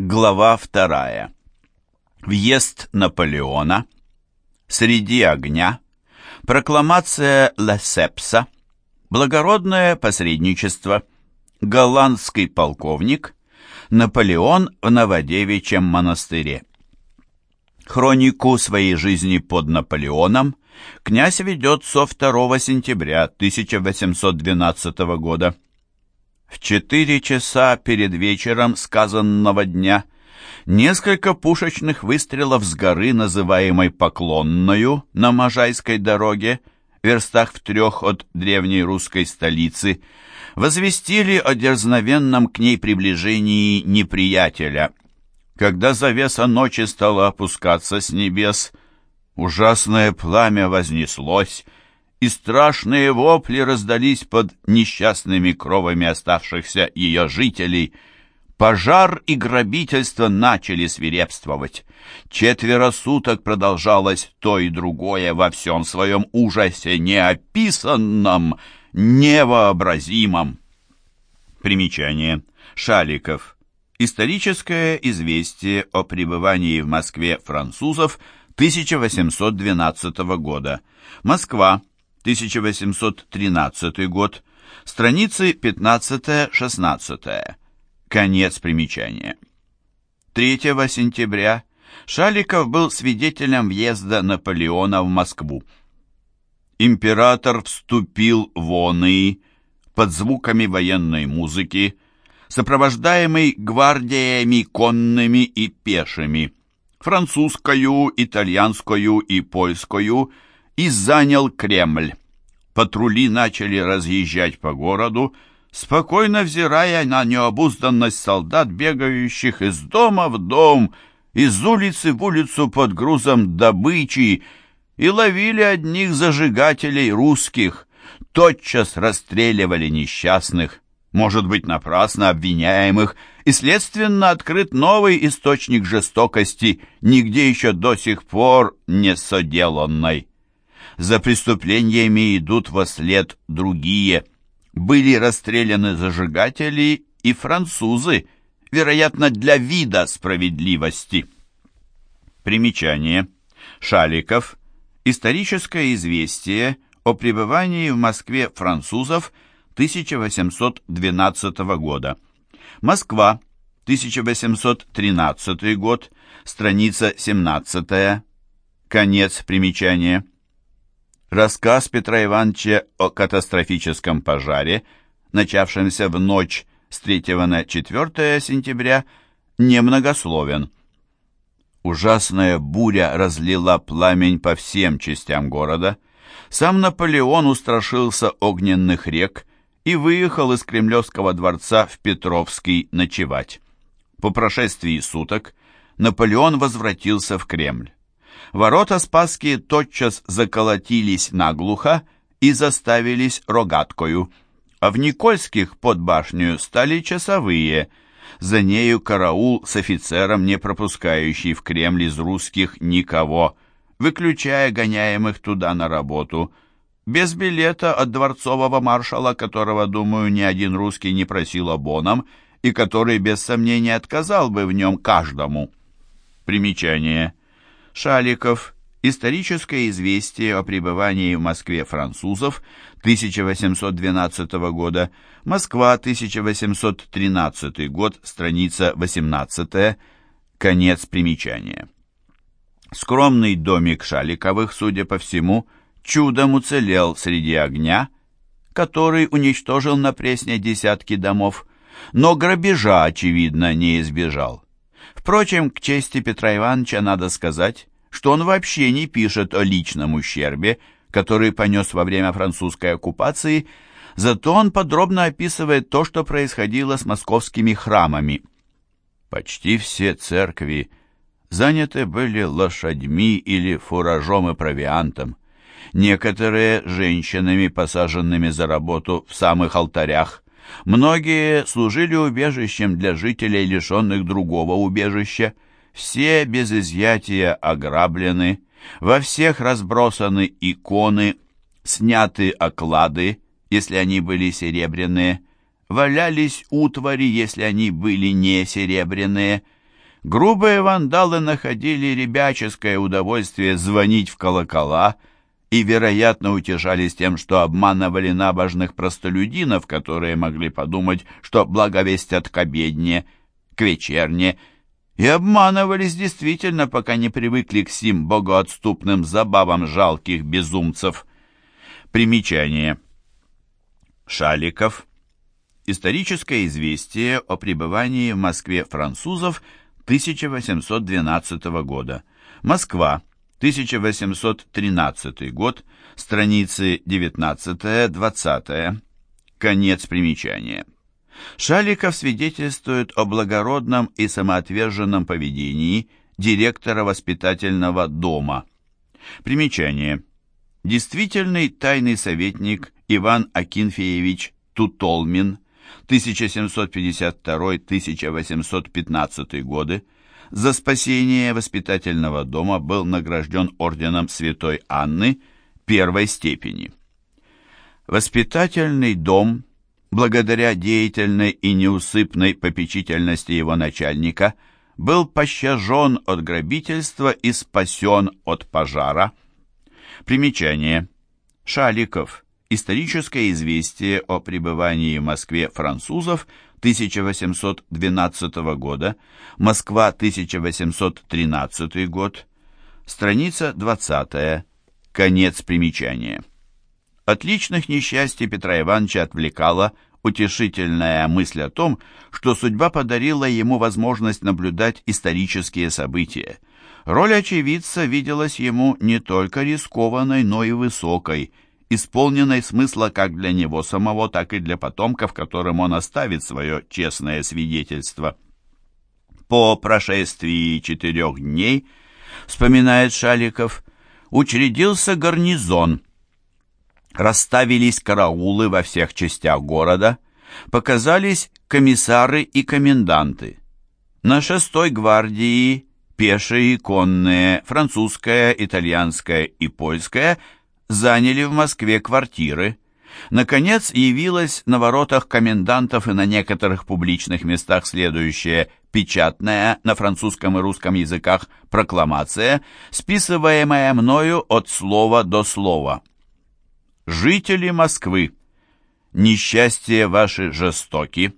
Глава вторая. Въезд Наполеона. Среди огня. Прокламация Лесепса. Благородное посредничество. Голландский полковник. Наполеон в Новодевичьем монастыре. Хронику своей жизни под Наполеоном князь ведет со 2 сентября 1812 года. В четыре часа перед вечером сказанного дня несколько пушечных выстрелов с горы, называемой Поклонною, на Можайской дороге, верстах в трех от древней русской столицы, возвестили о дерзновенном к ней приближении неприятеля. Когда завеса ночи стала опускаться с небес, ужасное пламя вознеслось, и страшные вопли раздались под несчастными кровами оставшихся ее жителей. Пожар и грабительство начали свирепствовать. Четверо суток продолжалось то и другое во всем своем ужасе, неописанном, невообразимом. Примечание. Шаликов. Историческое известие о пребывании в Москве французов 1812 года. Москва. 1813 год, страницы 15-16. Конец примечания. 3 сентября Шаликов был свидетелем въезда Наполеона в Москву. Император вступил в оны под звуками военной музыки, сопровождаемый гвардиями конными и пешими, французскую, итальянскую и польскую – и занял Кремль. Патрули начали разъезжать по городу, спокойно взирая на необузданность солдат, бегающих из дома в дом, из улицы в улицу под грузом добычи, и ловили одних зажигателей русских, тотчас расстреливали несчастных, может быть, напрасно обвиняемых, и следственно открыт новый источник жестокости, нигде еще до сих пор не соделанной за преступлениями идут во след другие. Были расстреляны зажигатели и французы, вероятно, для вида справедливости. Примечание. Шаликов. Историческое известие о пребывании в Москве французов 1812 года. Москва, 1813 год, страница 17, конец примечания. Рассказ Петра Ивановича о катастрофическом пожаре, начавшемся в ночь с 3 на 4 сентября, немногословен. Ужасная буря разлила пламень по всем частям города. Сам Наполеон устрашился огненных рек и выехал из Кремлевского дворца в Петровский ночевать. По прошествии суток Наполеон возвратился в Кремль. Ворота Спасские тотчас заколотились наглухо и заставились рогаткою, а в Никольских под башню стали часовые, за нею караул с офицером, не пропускающий в Кремль из русских никого, выключая гоняемых туда на работу, без билета от дворцового маршала, которого, думаю, ни один русский не просил о боном, и который, без сомнения, отказал бы в нем каждому. Примечание. Шаликов. Историческое известие о пребывании в Москве французов 1812 года. Москва, 1813 год, страница 18. Конец примечания. Скромный домик Шаликовых, судя по всему, чудом уцелел среди огня, который уничтожил на Пресне десятки домов, но грабежа, очевидно, не избежал. Впрочем, к чести Петра Ивановича надо сказать, что он вообще не пишет о личном ущербе, который понес во время французской оккупации, зато он подробно описывает то, что происходило с московскими храмами. Почти все церкви заняты были лошадьми или фуражом и провиантом, некоторые женщинами, посаженными за работу в самых алтарях, Многие служили убежищем для жителей, лишенных другого убежища. Все без изъятия ограблены, во всех разбросаны иконы, сняты оклады, если они были серебряные, валялись утвари, если они были не серебряные, грубые вандалы находили ребяческое удовольствие звонить в колокола и, вероятно, утешались тем, что обманывали набожных простолюдинов, которые могли подумать, что благовестят к обедне, к вечерне, и обманывались действительно, пока не привыкли к сим богоотступным забавам жалких безумцев. Примечание. Шаликов. Историческое известие о пребывании в Москве французов 1812 года. Москва, 1813 год, страницы 19-20. Конец примечания. Шаликов свидетельствует о благородном и самоотверженном поведении директора воспитательного дома. Примечание. Действительный тайный советник Иван Акинфеевич Тутолмин 1752-1815 годы за спасение воспитательного дома был награжден орденом Святой Анны первой степени. Воспитательный дом, благодаря деятельной и неусыпной попечительности его начальника, был пощажен от грабительства и спасен от пожара. Примечание. Шаликов. Историческое известие о пребывании в Москве французов 1812 года, Москва 1813 год, страница 20, конец примечания. От личных несчастий Петра Ивановича отвлекала утешительная мысль о том, что судьба подарила ему возможность наблюдать исторические события. Роль очевидца виделась ему не только рискованной, но и высокой – исполненной смысла как для него самого, так и для потомков, которым он оставит свое честное свидетельство. По прошествии четырех дней, вспоминает Шаликов, учредился гарнизон. Расставились караулы во всех частях города, показались комиссары и коменданты. На шестой гвардии пешие и конные, французская, итальянская и польская – заняли в Москве квартиры. Наконец явилась на воротах комендантов и на некоторых публичных местах следующая печатная на французском и русском языках прокламация, списываемая мною от слова до слова. «Жители Москвы, несчастье ваши жестоки,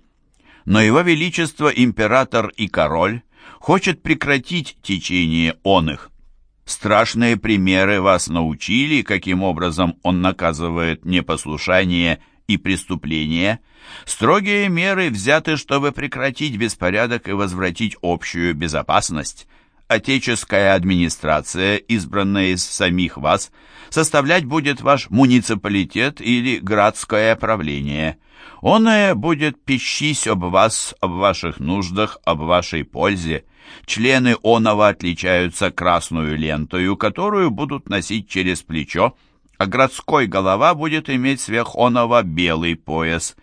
но его величество император и король хочет прекратить течение он их. Страшные примеры вас научили, каким образом он наказывает непослушание и преступление. Строгие меры взяты, чтобы прекратить беспорядок и возвратить общую безопасность. Отеческая администрация, избранная из самих вас, составлять будет ваш муниципалитет или градское правление. Оное будет пищись об вас, об ваших нуждах, об вашей пользе. Члены оного отличаются красную лентою, которую будут носить через плечо, а городской голова будет иметь сверх оного белый пояс.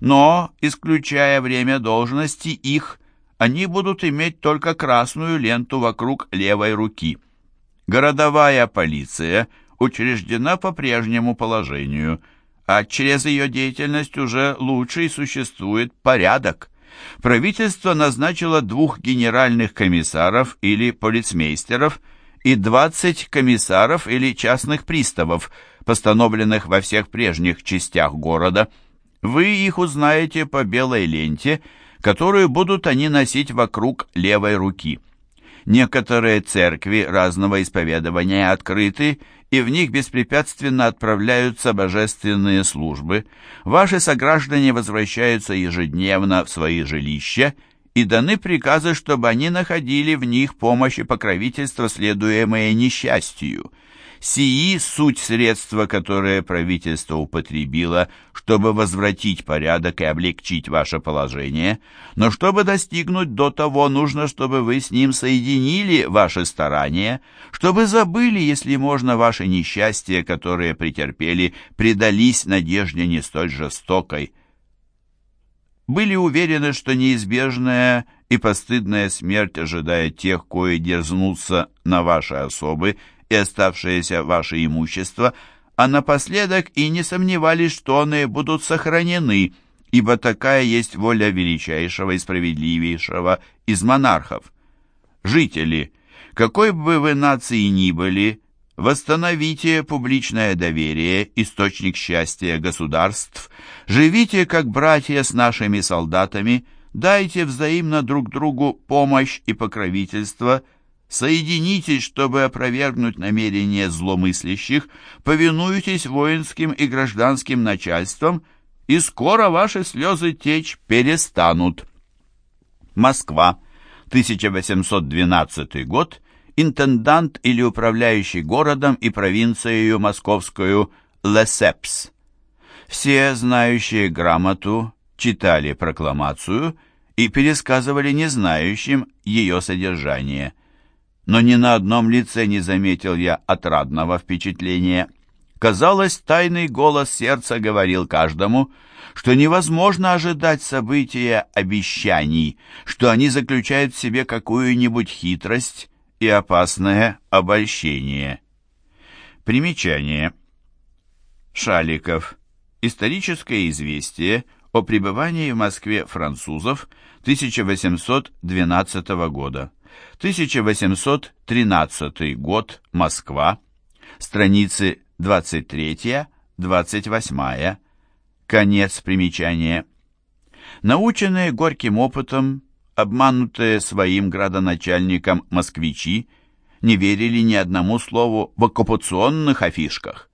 Но, исключая время должности их, они будут иметь только красную ленту вокруг левой руки. Городовая полиция учреждена по прежнему положению, а через ее деятельность уже лучший существует порядок правительство назначило двух генеральных комиссаров или полицмейстеров и 20 комиссаров или частных приставов, постановленных во всех прежних частях города. Вы их узнаете по белой ленте, которую будут они носить вокруг левой руки. Некоторые церкви разного исповедования открыты, и в них беспрепятственно отправляются божественные службы. Ваши сограждане возвращаются ежедневно в свои жилища, и даны приказы, чтобы они находили в них помощь и покровительство, следуемое несчастью. Сии суть средства, которое правительство употребило, чтобы возвратить порядок и облегчить ваше положение, но чтобы достигнуть до того, нужно, чтобы вы с ним соединили ваши старания, чтобы забыли, если можно, ваши несчастья, которые претерпели, предались надежде не столь жестокой. Были уверены, что неизбежная и постыдная смерть ожидает тех, кои дерзнутся на ваши особы, и оставшееся ваше имущество, а напоследок и не сомневались, что они будут сохранены, ибо такая есть воля величайшего и справедливейшего из монархов. Жители, какой бы вы нации ни были, восстановите публичное доверие, источник счастья государств, живите как братья с нашими солдатами, дайте взаимно друг другу помощь и покровительство, соединитесь, чтобы опровергнуть намерения зломыслящих, повинуйтесь воинским и гражданским начальствам, и скоро ваши слезы течь перестанут. Москва, 1812 год, интендант или управляющий городом и провинцией московскую Лесепс. Все, знающие грамоту, читали прокламацию и пересказывали незнающим ее содержание. Но ни на одном лице не заметил я отрадного впечатления. Казалось, тайный голос сердца говорил каждому – что невозможно ожидать события обещаний, что они заключают в себе какую-нибудь хитрость и опасное обольщение. Примечание. Шаликов. Историческое известие о пребывании в Москве французов 1812 года. 1813 год. Москва. Страницы 23-28. Конец примечания. Наученные горьким опытом, обманутые своим градоначальником москвичи, не верили ни одному слову в оккупационных афишках.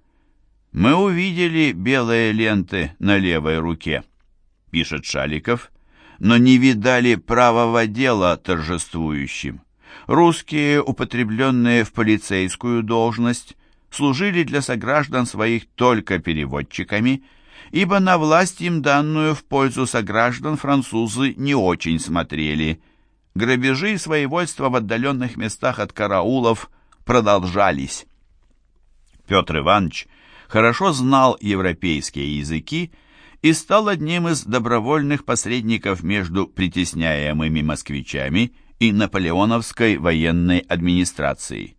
«Мы увидели белые ленты на левой руке», — пишет Шаликов, «но не видали правого дела торжествующим. Русские, употребленные в полицейскую должность, служили для сограждан своих только переводчиками — ибо на власть им данную в пользу сограждан французы не очень смотрели. Грабежи и своевольство в отдаленных местах от караулов продолжались. Петр Иванович хорошо знал европейские языки и стал одним из добровольных посредников между притесняемыми москвичами и наполеоновской военной администрацией.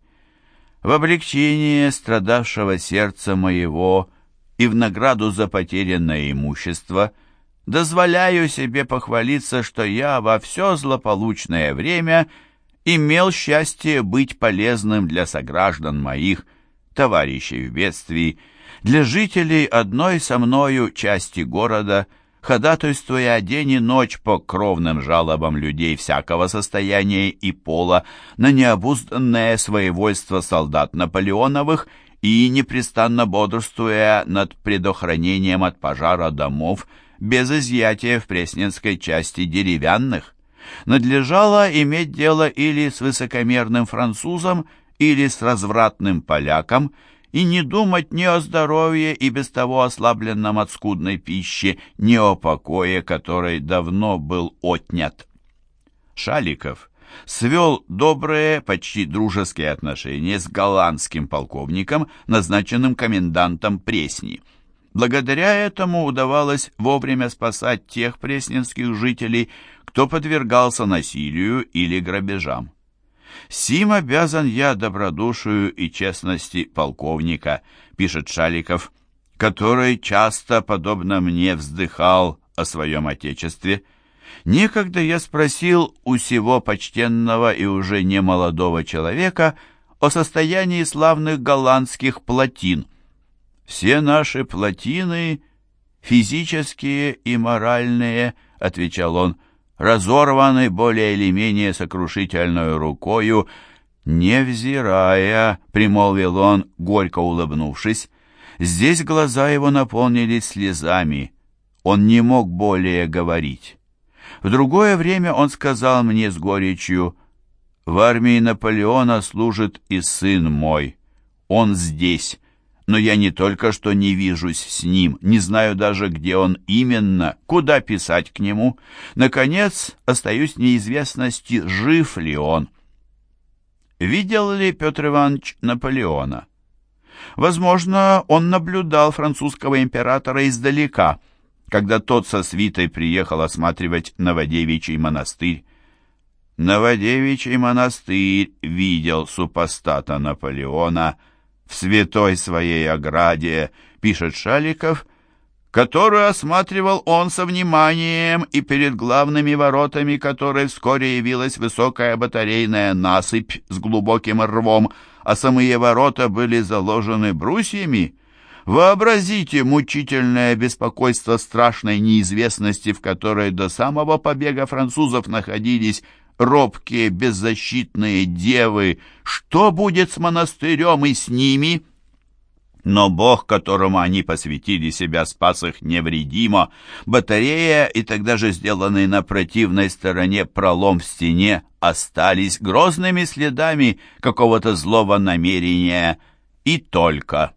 В облегчение страдавшего сердца моего – и в награду за потерянное имущество дозволяю себе похвалиться, что я во все злополучное время имел счастье быть полезным для сограждан моих, товарищей в бедствии, для жителей одной со мною части города, ходатайствуя день и ночь по кровным жалобам людей всякого состояния и пола на необузданное своевольство солдат Наполеоновых и непрестанно бодрствуя над предохранением от пожара домов без изъятия в Пресненской части деревянных. Надлежало иметь дело или с высокомерным французом, или с развратным поляком, и не думать ни о здоровье и без того ослабленном от скудной пищи, ни о покое, который давно был отнят. Шаликов свел добрые, почти дружеские отношения с голландским полковником, назначенным комендантом Пресни. Благодаря этому удавалось вовремя спасать тех пресненских жителей, кто подвергался насилию или грабежам. «Сим обязан я добродушию и честности полковника», — пишет Шаликов, который часто, подобно мне, вздыхал о своем отечестве — Некогда я спросил у сего почтенного и уже не молодого человека о состоянии славных голландских плотин. «Все наши плотины, физические и моральные, — отвечал он, — разорваны более или менее сокрушительной рукою, невзирая, — примолвил он, горько улыбнувшись, — здесь глаза его наполнились слезами, он не мог более говорить». В другое время он сказал мне с горечью, «В армии Наполеона служит и сын мой. Он здесь, но я не только что не вижусь с ним, не знаю даже, где он именно, куда писать к нему. Наконец, остаюсь в неизвестности, жив ли он». Видел ли Петр Иванович Наполеона? Возможно, он наблюдал французского императора издалека – когда тот со свитой приехал осматривать Новодевичий монастырь. Новодевичий монастырь видел супостата Наполеона в святой своей ограде, пишет Шаликов, которую осматривал он со вниманием, и перед главными воротами которой вскоре явилась высокая батарейная насыпь с глубоким рвом, а самые ворота были заложены брусьями. Вообразите мучительное беспокойство страшной неизвестности, в которой до самого побега французов находились робкие, беззащитные девы. Что будет с монастырем и с ними?» Но Бог, которому они посвятили себя, спас их невредимо. Батарея и тогда же сделанный на противной стороне пролом в стене остались грозными следами какого-то злого намерения и только.